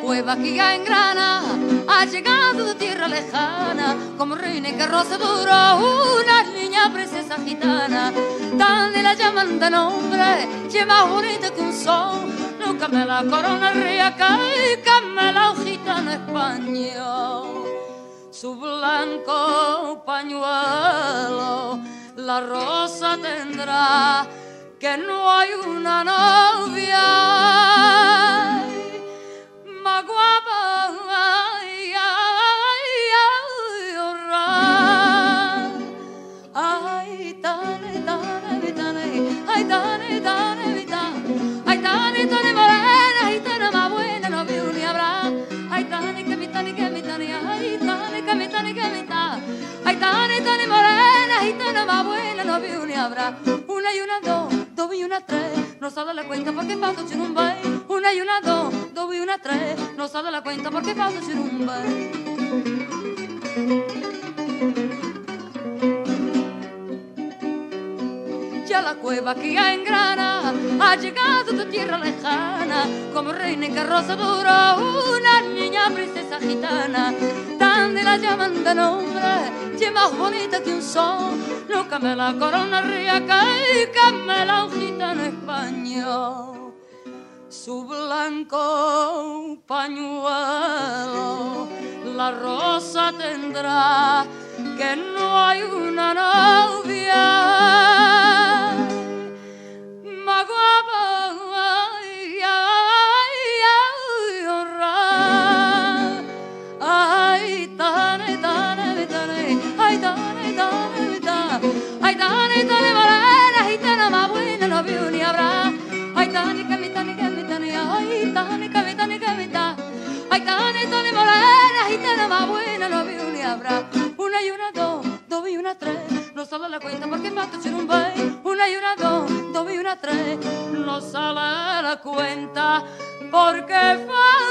cueva que ya engrana ha llegado de tierra lejana como reina y carroza dura una niña princesa gitana. Tan de la llaman de nombre lleva bonita que un son. Nunca me la corona riaca y me la gitano español. Su blanco pañuelo la rosa tendrá que no hay una novia ay, tane, tane, ay, tane, tane, morena, ay, tane, más buena, no vi ni habrá. Ay, tane, que mi tane, que ay, tane, que mi mi tane, ay, tane, tane, morena, ay, tane, más buena, no vi ni habrá. Una y una, dos dos y una tres, no sabe la cuenta porque paso sin. Una y una dos, dos y una tres, no sabe la cuenta porque paso sin. Ya la cueva que ya engrana ha llegado de tierra lejana, como reina en carroza dura, una niña princesa gitana, tan de la llaman de nombre, y más bonita que un sol, nunca me la corona riaca y me la gitano español. Su blanco pañuelo, la rosa tendrá, que no hay una novia Ay, tane, tane, morena, gitana más buena, no vi ni habrá. Una y una, dos, dos y una, tres. No sale la cuenta porque me sin un bay. Una y una, dos, dos y una, tres. No sale la cuenta porque fue